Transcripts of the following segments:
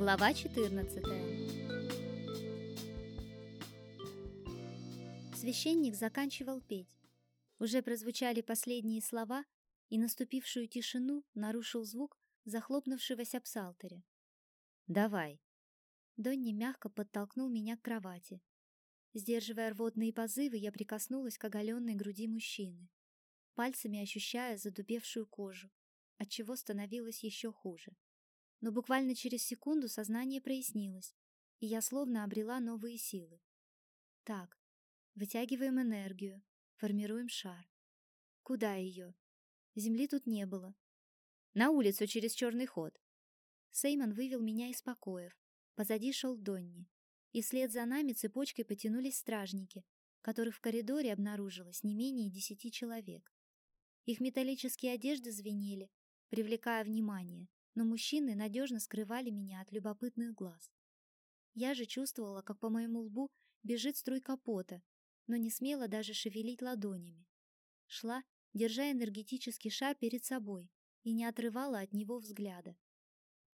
Глава 14 Священник заканчивал петь. Уже прозвучали последние слова, и наступившую тишину нарушил звук захлопнувшегося псалтыря. «Давай!» Донни мягко подтолкнул меня к кровати. Сдерживая рвотные позывы, я прикоснулась к оголенной груди мужчины, пальцами ощущая задубевшую кожу, отчего становилось еще хуже. Но буквально через секунду сознание прояснилось, и я словно обрела новые силы. Так, вытягиваем энергию, формируем шар. Куда ее? Земли тут не было. На улицу через черный ход. Сеймон вывел меня из покоев. Позади шел Донни. И вслед за нами цепочкой потянулись стражники, которых в коридоре обнаружилось не менее десяти человек. Их металлические одежды звенели, привлекая внимание, но мужчины надежно скрывали меня от любопытных глаз. Я же чувствовала, как по моему лбу бежит струйка пота, но не смела даже шевелить ладонями. Шла, держа энергетический шар перед собой, и не отрывала от него взгляда.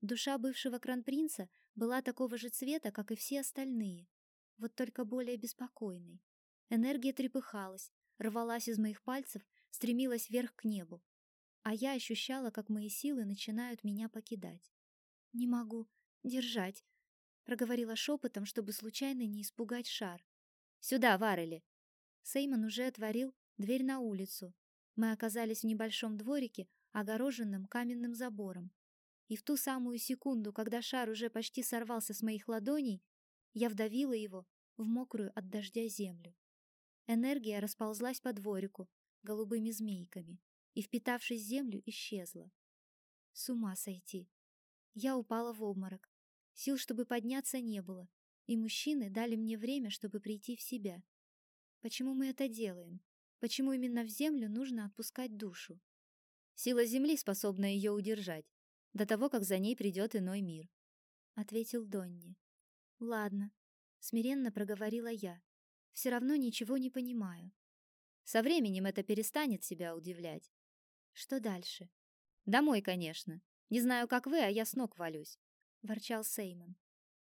Душа бывшего кронпринца была такого же цвета, как и все остальные, вот только более беспокойной. Энергия трепыхалась, рвалась из моих пальцев, стремилась вверх к небу а я ощущала, как мои силы начинают меня покидать. «Не могу держать», — проговорила шепотом, чтобы случайно не испугать шар. «Сюда, Варели!» Сеймон уже отворил дверь на улицу. Мы оказались в небольшом дворике, огороженном каменным забором. И в ту самую секунду, когда шар уже почти сорвался с моих ладоней, я вдавила его в мокрую от дождя землю. Энергия расползлась по дворику голубыми змейками и, впитавшись в землю, исчезла. С ума сойти. Я упала в обморок. Сил, чтобы подняться, не было, и мужчины дали мне время, чтобы прийти в себя. Почему мы это делаем? Почему именно в землю нужно отпускать душу? Сила земли способна ее удержать, до того, как за ней придет иной мир, — ответил Донни. Ладно, — смиренно проговорила я. Все равно ничего не понимаю. Со временем это перестанет себя удивлять. Что дальше? Домой, конечно. Не знаю, как вы, а я с ног валюсь, ворчал Сеймон.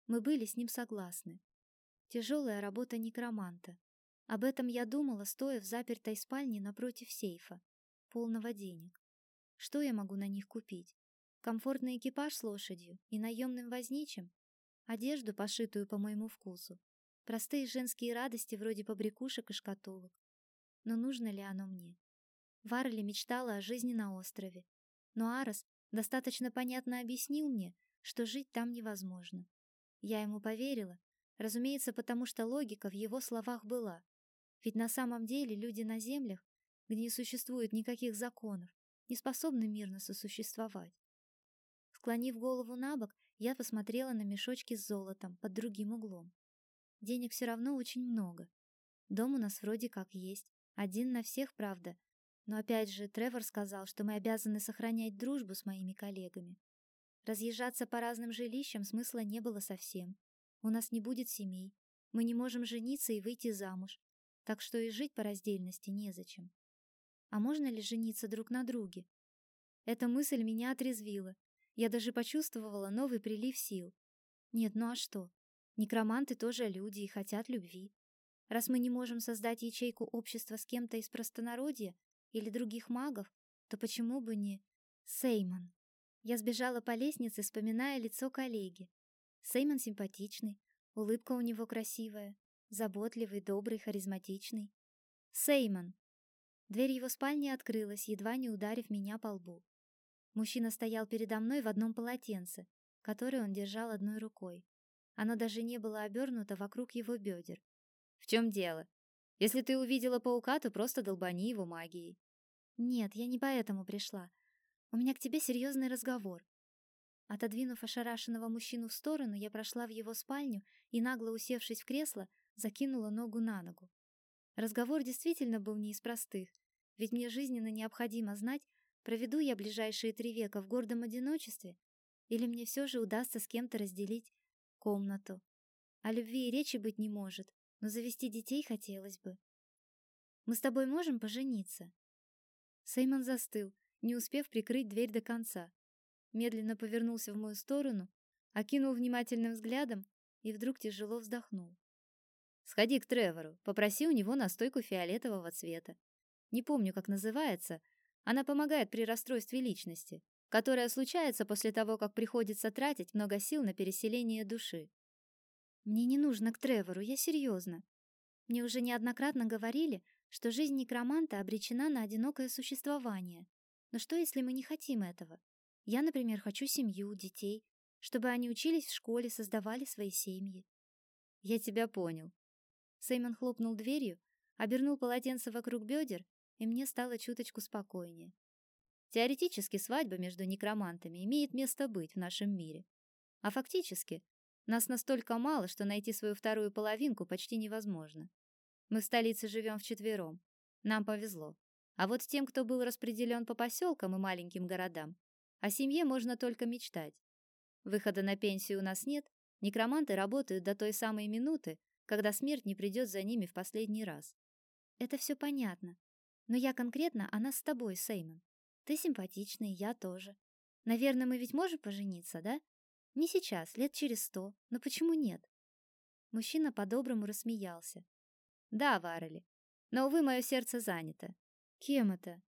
Мы были с ним согласны. Тяжелая работа некроманта. Об этом я думала, стоя в запертой спальне напротив сейфа, полного денег. Что я могу на них купить? Комфортный экипаж с лошадью и наемным возничим? Одежду, пошитую по моему вкусу? Простые женские радости вроде побрякушек и шкатулок? Но нужно ли оно мне? Варли мечтала о жизни на острове, но Арос достаточно понятно объяснил мне, что жить там невозможно. Я ему поверила, разумеется, потому что логика в его словах была. Ведь на самом деле люди на землях, где не существует никаких законов, не способны мирно сосуществовать. Склонив голову на бок, я посмотрела на мешочки с золотом под другим углом. Денег все равно очень много. Дом у нас вроде как есть, один на всех, правда, но опять же, Тревор сказал, что мы обязаны сохранять дружбу с моими коллегами. Разъезжаться по разным жилищам смысла не было совсем. У нас не будет семей. Мы не можем жениться и выйти замуж. Так что и жить по раздельности незачем. А можно ли жениться друг на друге? Эта мысль меня отрезвила. Я даже почувствовала новый прилив сил. Нет, ну а что? Некроманты тоже люди и хотят любви. Раз мы не можем создать ячейку общества с кем-то из простонародья, или других магов, то почему бы не Сеймон? Я сбежала по лестнице, вспоминая лицо коллеги. Сеймон симпатичный, улыбка у него красивая, заботливый, добрый, харизматичный. Сеймон. Дверь его спальни открылась, едва не ударив меня по лбу. Мужчина стоял передо мной в одном полотенце, которое он держал одной рукой. Оно даже не было обернуто вокруг его бедер. «В чем дело? Если ты увидела паука, то просто долбани его магией. «Нет, я не поэтому пришла. У меня к тебе серьезный разговор». Отодвинув ошарашенного мужчину в сторону, я прошла в его спальню и, нагло усевшись в кресло, закинула ногу на ногу. Разговор действительно был не из простых, ведь мне жизненно необходимо знать, проведу я ближайшие три века в гордом одиночестве или мне все же удастся с кем-то разделить комнату. О любви и речи быть не может, но завести детей хотелось бы. Мы с тобой можем пожениться? Сеймон застыл, не успев прикрыть дверь до конца. Медленно повернулся в мою сторону, окинул внимательным взглядом и вдруг тяжело вздохнул. Сходи к Тревору, попроси у него настойку фиолетового цвета. Не помню, как называется. Она помогает при расстройстве личности, которое случается после того, как приходится тратить много сил на переселение души. Мне не нужно к Тревору, я серьезно. Мне уже неоднократно говорили, что жизнь некроманта обречена на одинокое существование. Но что, если мы не хотим этого? Я, например, хочу семью, детей, чтобы они учились в школе, создавали свои семьи. Я тебя понял. Сеймон хлопнул дверью, обернул полотенце вокруг бедер, и мне стало чуточку спокойнее. Теоретически свадьба между некромантами имеет место быть в нашем мире. А фактически нас настолько мало, что найти свою вторую половинку почти невозможно. Мы в столице живем вчетвером. Нам повезло. А вот тем, кто был распределен по поселкам и маленьким городам, о семье можно только мечтать. Выхода на пенсию у нас нет, некроманты работают до той самой минуты, когда смерть не придет за ними в последний раз. Это все понятно. Но я конкретно о нас с тобой, Сеймон. Ты симпатичный, я тоже. Наверное, мы ведь можем пожениться, да? Не сейчас, лет через сто, но почему нет? Мужчина по-доброму рассмеялся. Да, Варели, но, увы, мое сердце занято. Кем это?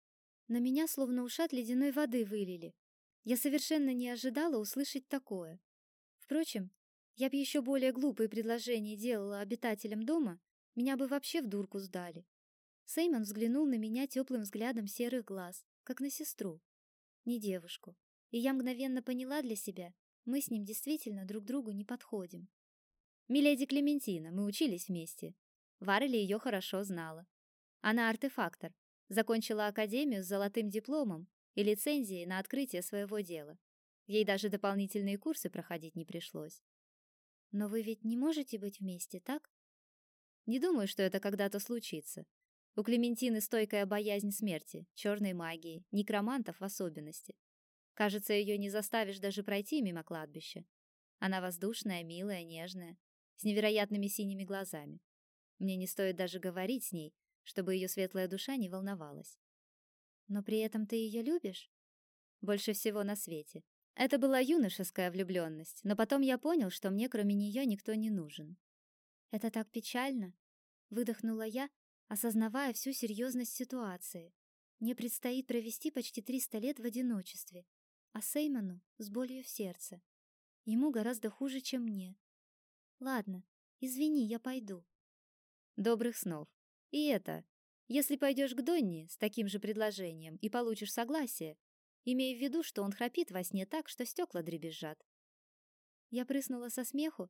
На меня словно ушат ледяной воды вылили. Я совершенно не ожидала услышать такое. Впрочем, я бы еще более глупые предложения делала обитателям дома, меня бы вообще в дурку сдали. Сеймон взглянул на меня теплым взглядом серых глаз, как на сестру, не девушку. И я мгновенно поняла для себя, мы с ним действительно друг другу не подходим. Миледи Клементина, мы учились вместе. Варли ее хорошо знала. Она артефактор, закончила академию с золотым дипломом и лицензией на открытие своего дела. Ей даже дополнительные курсы проходить не пришлось. Но вы ведь не можете быть вместе, так? Не думаю, что это когда-то случится. У Клементины стойкая боязнь смерти, черной магии, некромантов в особенности. Кажется, ее не заставишь даже пройти мимо кладбища. Она воздушная, милая, нежная, с невероятными синими глазами. Мне не стоит даже говорить с ней, чтобы ее светлая душа не волновалась. Но при этом ты ее любишь? Больше всего на свете. Это была юношеская влюбленность, но потом я понял, что мне кроме нее никто не нужен. Это так печально, выдохнула я, осознавая всю серьезность ситуации. Мне предстоит провести почти 300 лет в одиночестве, а Сеймону с болью в сердце. Ему гораздо хуже, чем мне. Ладно, извини, я пойду. Добрых снов. И это, если пойдешь к Донни с таким же предложением и получишь согласие, имея в виду, что он храпит во сне так, что стекла дребезжат. Я прыснула со смеху,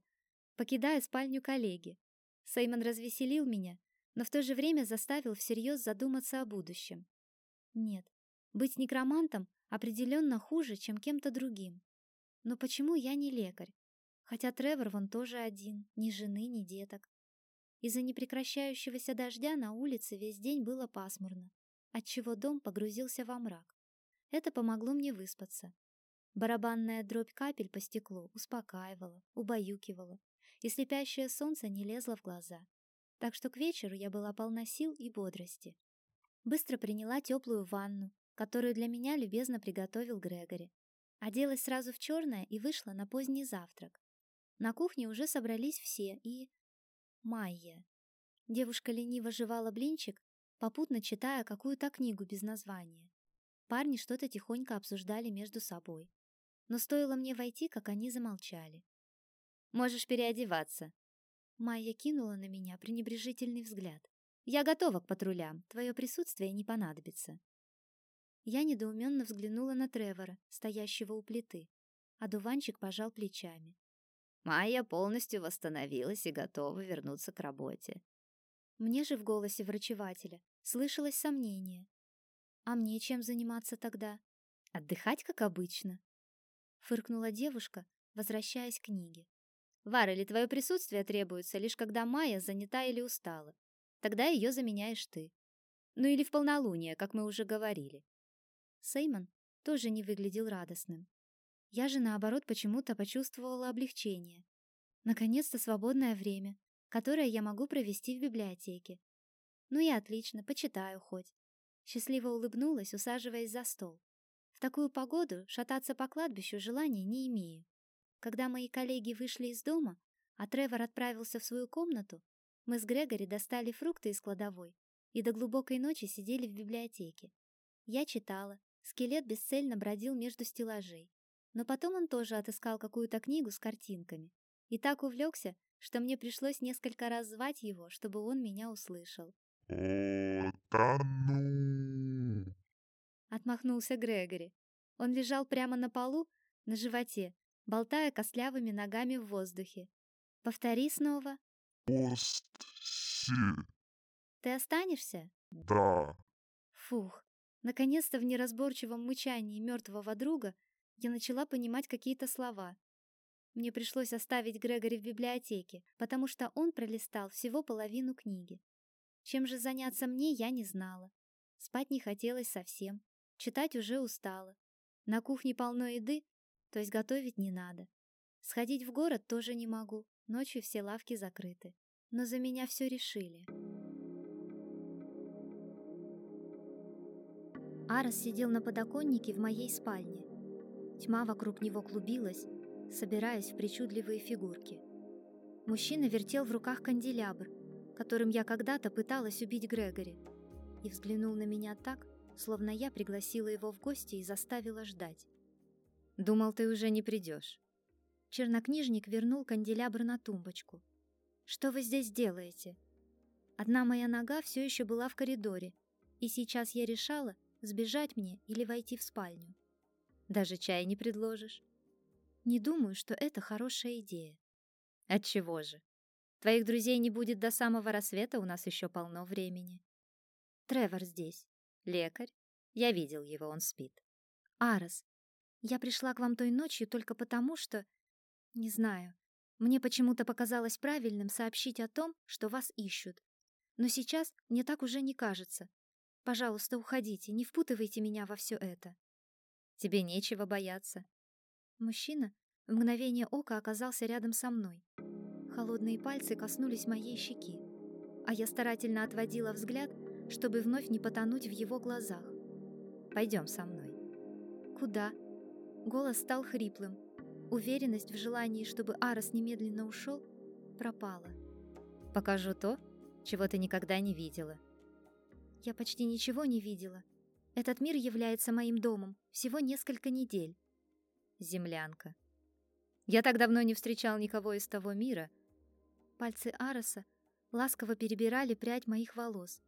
покидая спальню коллеги. Сеймон развеселил меня, но в то же время заставил всерьез задуматься о будущем. Нет, быть некромантом определенно хуже, чем кем-то другим. Но почему я не лекарь? Хотя Тревор вон тоже один, ни жены, ни деток. Из-за непрекращающегося дождя на улице весь день было пасмурно, отчего дом погрузился во мрак. Это помогло мне выспаться. Барабанная дробь капель по стеклу успокаивала, убаюкивала, и слепящее солнце не лезло в глаза. Так что к вечеру я была полна сил и бодрости. Быстро приняла теплую ванну, которую для меня любезно приготовил Грегори. Оделась сразу в черное и вышла на поздний завтрак. На кухне уже собрались все и... Майя. Девушка лениво жевала блинчик, попутно читая какую-то книгу без названия. Парни что-то тихонько обсуждали между собой. Но стоило мне войти, как они замолчали. «Можешь переодеваться». Майя кинула на меня пренебрежительный взгляд. «Я готова к патрулям, твое присутствие не понадобится». Я недоуменно взглянула на Тревора, стоящего у плиты, а дуванчик пожал плечами. Майя полностью восстановилась и готова вернуться к работе. Мне же в голосе врачевателя слышалось сомнение, а мне чем заниматься тогда? Отдыхать, как обычно. Фыркнула девушка, возвращаясь к книге. Варели, твое присутствие требуется лишь когда Майя занята или устала. Тогда ее заменяешь ты. Ну или в полнолуние, как мы уже говорили. Сеймон тоже не выглядел радостным. Я же, наоборот, почему-то почувствовала облегчение. Наконец-то свободное время, которое я могу провести в библиотеке. Ну и отлично, почитаю хоть. Счастливо улыбнулась, усаживаясь за стол. В такую погоду шататься по кладбищу желания не имею. Когда мои коллеги вышли из дома, а Тревор отправился в свою комнату, мы с Грегори достали фрукты из кладовой и до глубокой ночи сидели в библиотеке. Я читала, скелет бесцельно бродил между стеллажей, но потом он тоже отыскал какую-то книгу с картинками и так увлекся, что мне пришлось несколько раз звать его, чтобы он меня услышал. «О, да ну!» Отмахнулся Грегори. Он лежал прямо на полу, на животе, болтая костлявыми ногами в воздухе. «Повтори снова». «Постси, «Ты останешься?» да, Фух. Наконец-то в неразборчивом мычании мертвого друга я начала понимать какие-то слова. Мне пришлось оставить Грегори в библиотеке, потому что он пролистал всего половину книги. Чем же заняться мне, я не знала. Спать не хотелось совсем. Читать уже устала. На кухне полно еды, то есть готовить не надо. Сходить в город тоже не могу, ночью все лавки закрыты. Но за меня все решили. Арас сидел на подоконнике в моей спальне. Тьма вокруг него клубилась, собираясь в причудливые фигурки. Мужчина вертел в руках канделябр, которым я когда-то пыталась убить Грегори, и взглянул на меня так, словно я пригласила его в гости и заставила ждать. Думал, ты уже не придешь. Чернокнижник вернул канделябр на тумбочку. «Что вы здесь делаете?» Одна моя нога все еще была в коридоре, и сейчас я решала, сбежать мне или войти в спальню. Даже чай не предложишь. Не думаю, что это хорошая идея. Отчего же? Твоих друзей не будет до самого рассвета, у нас еще полно времени. Тревор здесь. Лекарь? Я видел его, он спит. Арас, я пришла к вам той ночью только потому, что... Не знаю. Мне почему-то показалось правильным сообщить о том, что вас ищут. Но сейчас мне так уже не кажется. Пожалуйста, уходите, не впутывайте меня во все это. Тебе нечего бояться. Мужчина в мгновение ока оказался рядом со мной. Холодные пальцы коснулись моей щеки, а я старательно отводила взгляд, чтобы вновь не потонуть в его глазах. Пойдем со мной. Куда? Голос стал хриплым. Уверенность в желании, чтобы Арас немедленно ушел, пропала. Покажу то, чего ты никогда не видела. Я почти ничего не видела. Этот мир является моим домом всего несколько недель. Землянка. Я так давно не встречал никого из того мира. Пальцы Араса ласково перебирали прядь моих волос,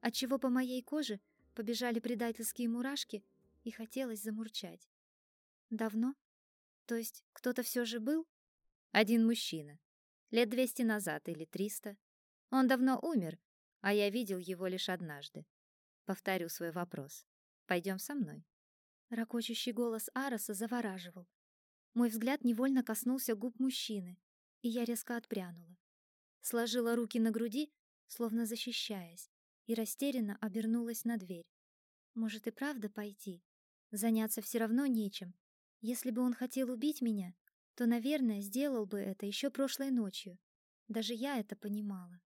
отчего по моей коже побежали предательские мурашки и хотелось замурчать. Давно? То есть кто-то все же был? Один мужчина. Лет двести назад или триста. Он давно умер, а я видел его лишь однажды. Повторю свой вопрос. Пойдем со мной. Рокочущий голос Араса завораживал. Мой взгляд невольно коснулся губ мужчины, и я резко отпрянула. Сложила руки на груди, словно защищаясь, и растерянно обернулась на дверь. Может и правда пойти? Заняться все равно нечем. Если бы он хотел убить меня, то, наверное, сделал бы это еще прошлой ночью. Даже я это понимала.